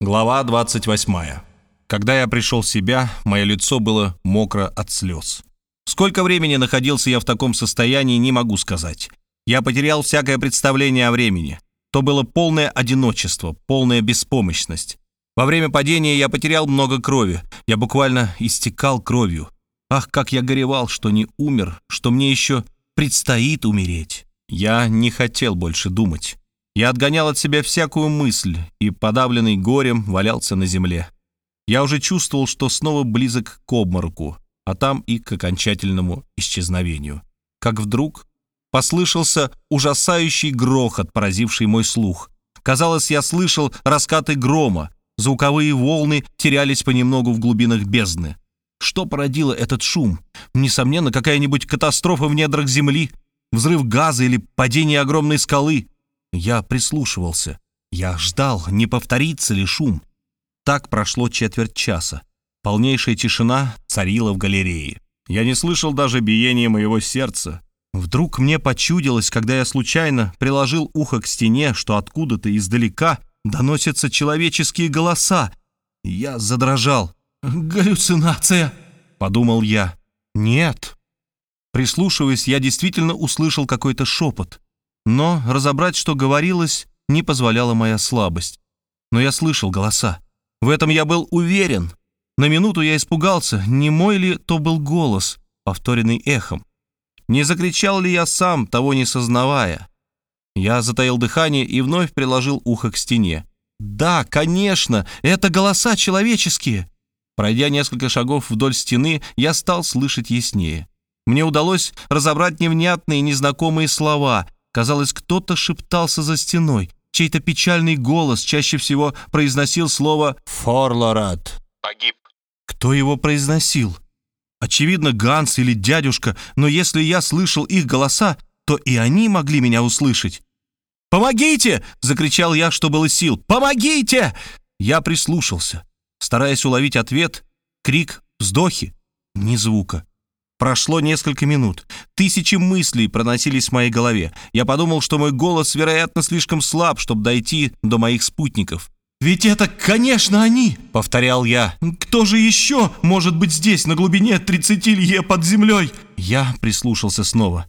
Глава 28. Когда я пришел в себя, мое лицо было мокро от слез. Сколько времени находился я в таком состоянии, не могу сказать. Я потерял всякое представление о времени. То было полное одиночество, полная беспомощность. Во время падения я потерял много крови. Я буквально истекал кровью. Ах, как я горевал, что не умер, что мне еще предстоит умереть. Я не хотел больше думать. Я отгонял от себя всякую мысль и, подавленный горем, валялся на земле. Я уже чувствовал, что снова близок к обмороку, а там и к окончательному исчезновению. Как вдруг послышался ужасающий грохот, поразивший мой слух. Казалось, я слышал раскаты грома, звуковые волны терялись понемногу в глубинах бездны. Что породило этот шум? Несомненно, какая-нибудь катастрофа в недрах земли, взрыв газа или падение огромной скалы — я прислушивался. Я ждал, не повторится ли шум. Так прошло четверть часа. Полнейшая тишина царила в галерее. Я не слышал даже биения моего сердца. Вдруг мне почудилось, когда я случайно приложил ухо к стене, что откуда-то издалека доносятся человеческие голоса. Я задрожал. «Галлюцинация!» — подумал я. «Нет». Прислушиваясь, я действительно услышал какой-то шепот. Но разобрать, что говорилось, не позволяла моя слабость. Но я слышал голоса. В этом я был уверен. На минуту я испугался, не мой ли то был голос, повторенный эхом. Не закричал ли я сам, того не сознавая? Я затаил дыхание и вновь приложил ухо к стене. «Да, конечно, это голоса человеческие!» Пройдя несколько шагов вдоль стены, я стал слышать яснее. Мне удалось разобрать невнятные незнакомые слова, Казалось, кто-то шептался за стеной. Чей-то печальный голос чаще всего произносил слово «Форлорат». «Погиб». Кто его произносил? Очевидно, Ганс или дядюшка, но если я слышал их голоса, то и они могли меня услышать. «Помогите!» — закричал я, что было сил. «Помогите!» Я прислушался, стараясь уловить ответ, крик, вздохи, ни звука. Прошло несколько минут. Тысячи мыслей проносились в моей голове. Я подумал, что мой голос, вероятно, слишком слаб, чтобы дойти до моих спутников. «Ведь это, конечно, они!» — повторял я. «Кто же еще может быть здесь, на глубине 30 лье под землей?» Я прислушался снова.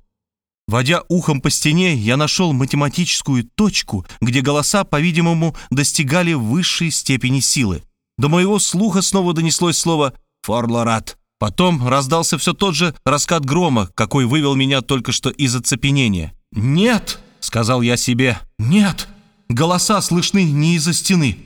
Водя ухом по стене, я нашел математическую точку, где голоса, по-видимому, достигали высшей степени силы. До моего слуха снова донеслось слово «форлорат». Потом раздался все тот же раскат грома, какой вывел меня только что из оцепенения. «Нет!» — сказал я себе. «Нет! Голоса слышны не из-за стены.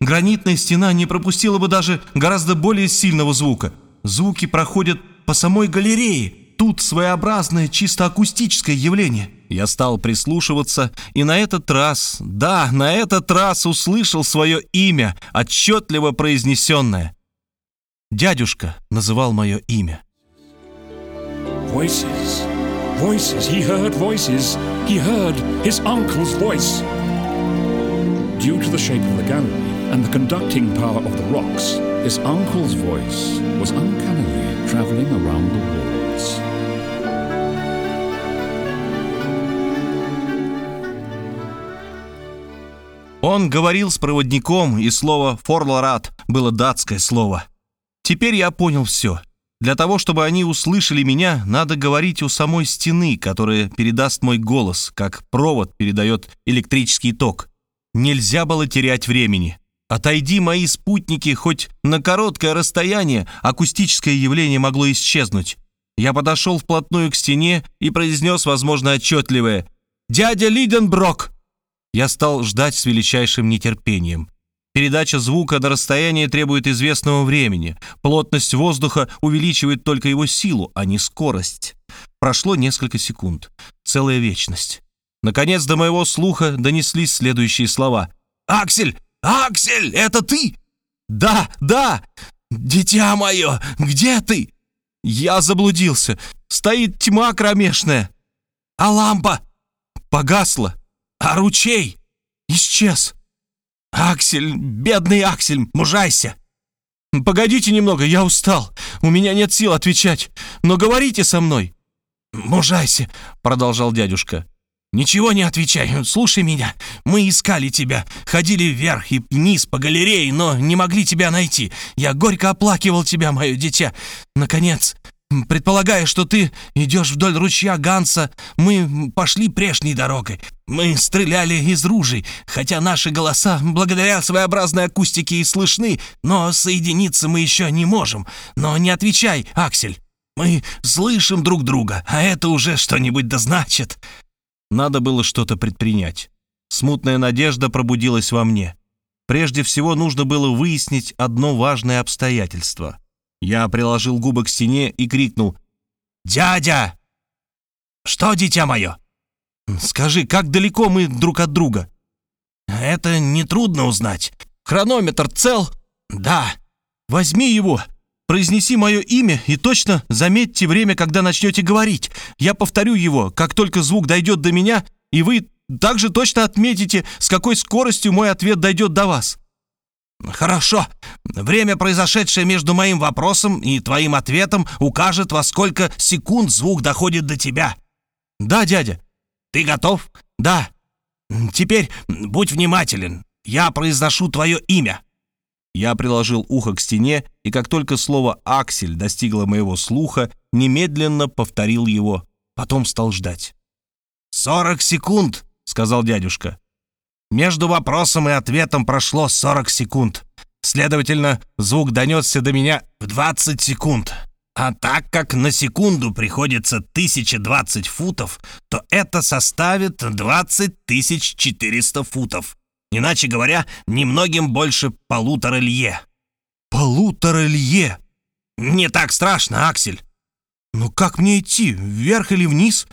Гранитная стена не пропустила бы даже гораздо более сильного звука. Звуки проходят по самой галерее. Тут своеобразное чисто акустическое явление». Я стал прислушиваться, и на этот раз, да, на этот раз услышал свое имя, отчетливо произнесенное — Дядюшка называл мое имя. Voices, voices, he heard voices. He heard his uncle's voice. Due to the shape of the gallery and the conducting power of the rocks, his uncle's voice was uncannily traveling around the walls. Он говорил с проводником, и слово «форлорат» было датское слово — Теперь я понял все. Для того, чтобы они услышали меня, надо говорить у самой стены, которая передаст мой голос, как провод передает электрический ток. Нельзя было терять времени. Отойди мои спутники хоть на короткое расстояние, акустическое явление могло исчезнуть. Я подошел вплотную к стене и произнес, возможно, отчетливое «Дядя Лиденброк!» Я стал ждать с величайшим нетерпением. Передача звука на расстояние требует известного времени. Плотность воздуха увеличивает только его силу, а не скорость. Прошло несколько секунд. Целая вечность. Наконец до моего слуха донеслись следующие слова. «Аксель! Аксель! Это ты?» «Да, да! Дитя мое, где ты?» «Я заблудился. Стоит тьма кромешная. А лампа?» «Погасла. А ручей?» «Исчез». «Аксель, бедный Аксель, мужайся!» «Погодите немного, я устал. У меня нет сил отвечать. Но говорите со мной». «Мужайся», — продолжал дядюшка. Ничего не отвечай, слушай меня. Мы искали тебя, ходили вверх и вниз по галерее, но не могли тебя найти. Я горько оплакивал тебя, мое дитя. Наконец, предполагая, что ты идешь вдоль ручья Ганса, мы пошли прежней дорогой. Мы стреляли из ружей, хотя наши голоса, благодаря своеобразной акустике, и слышны, но соединиться мы еще не можем. Но не отвечай, Аксель. Мы слышим друг друга, а это уже что-нибудь да значит. Надо было что-то предпринять. Смутная надежда пробудилась во мне. Прежде всего нужно было выяснить одно важное обстоятельство. Я приложил губы к стене и крикнул «Дядя!» «Что, дитя мое?» «Скажи, как далеко мы друг от друга?» «Это нетрудно узнать. Хронометр цел?» «Да». «Возьми его, произнеси мое имя и точно заметьте время, когда начнете говорить. Я повторю его, как только звук дойдет до меня, и вы также точно отметите, с какой скоростью мой ответ дойдет до вас». «Хорошо. Время, произошедшее между моим вопросом и твоим ответом, укажет, во сколько секунд звук доходит до тебя». «Да, дядя». «Ты готов?» «Да». «Теперь будь внимателен. Я произношу твое имя». Я приложил ухо к стене, и как только слово «аксель» достигло моего слуха, немедленно повторил его, потом стал ждать. «Сорок секунд!» — сказал дядюшка. «Между вопросом и ответом прошло сорок секунд. Следовательно, звук донесся до меня в двадцать секунд. А так как на секунду приходится 1020 футов, то это составит 20 400 футов. Иначе говоря, немногим больше полутора лье. Полутора лье? Не так страшно, Аксель. Ну как мне идти, вверх или вниз?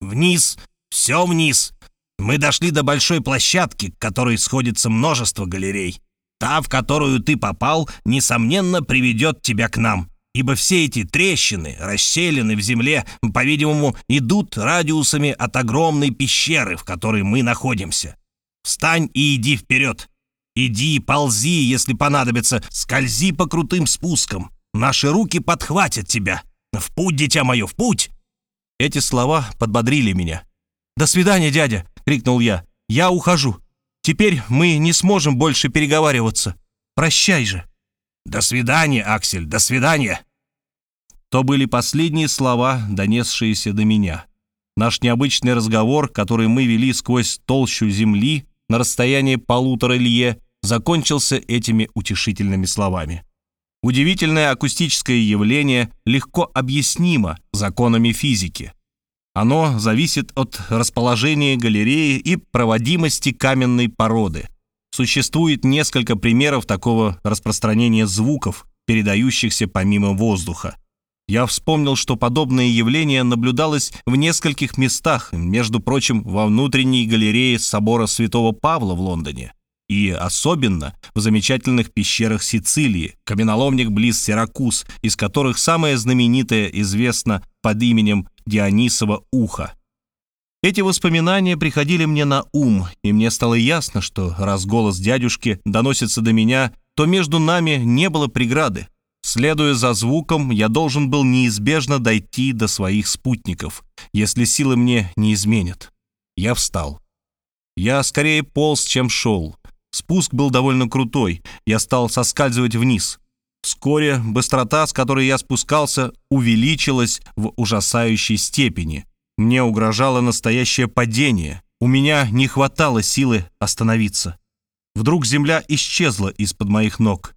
Вниз, все вниз. Мы дошли до большой площадки, к которой сходится множество галерей. Та, в которую ты попал, несомненно, приведет тебя к нам, ибо все эти трещины, расселены в земле, по-видимому, идут радиусами от огромной пещеры, в которой мы находимся. Встань и иди вперед. Иди, ползи, если понадобится, скользи по крутым спускам. Наши руки подхватят тебя. В путь, дитя мое, в путь!» Эти слова подбодрили меня. «До свидания, дядя!» — крикнул я. «Я ухожу. Теперь мы не сможем больше переговариваться. Прощай же!» «До свидания, Аксель, до свидания!» То были последние слова, донесшиеся до меня. Наш необычный разговор, который мы вели сквозь толщу земли, на расстоянии полутора лье, закончился этими утешительными словами. Удивительное акустическое явление легко объяснимо законами физики. Оно зависит от расположения галереи и проводимости каменной породы. Существует несколько примеров такого распространения звуков, передающихся помимо воздуха. Я вспомнил, что подобное явление наблюдалось в нескольких местах, между прочим, во внутренней галерее собора Святого Павла в Лондоне и особенно в замечательных пещерах Сицилии, каменоломник близ Сиракуз, из которых самая знаменитая известна под именем Дионисова ухо. Эти воспоминания приходили мне на ум, и мне стало ясно, что раз голос дядюшки доносится до меня, то между нами не было преграды. Следуя за звуком, я должен был неизбежно дойти до своих спутников, если силы мне не изменят. Я встал. Я скорее полз, чем шел. Спуск был довольно крутой, я стал соскальзывать вниз. Вскоре быстрота, с которой я спускался, увеличилась в ужасающей степени. Мне угрожало настоящее падение. У меня не хватало силы остановиться. Вдруг земля исчезла из-под моих ног.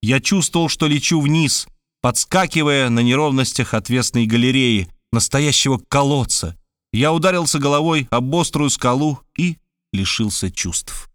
Я чувствовал, что лечу вниз, подскакивая на неровностях отвесной галереи, настоящего колодца. Я ударился головой об острую скалу и лишился чувств.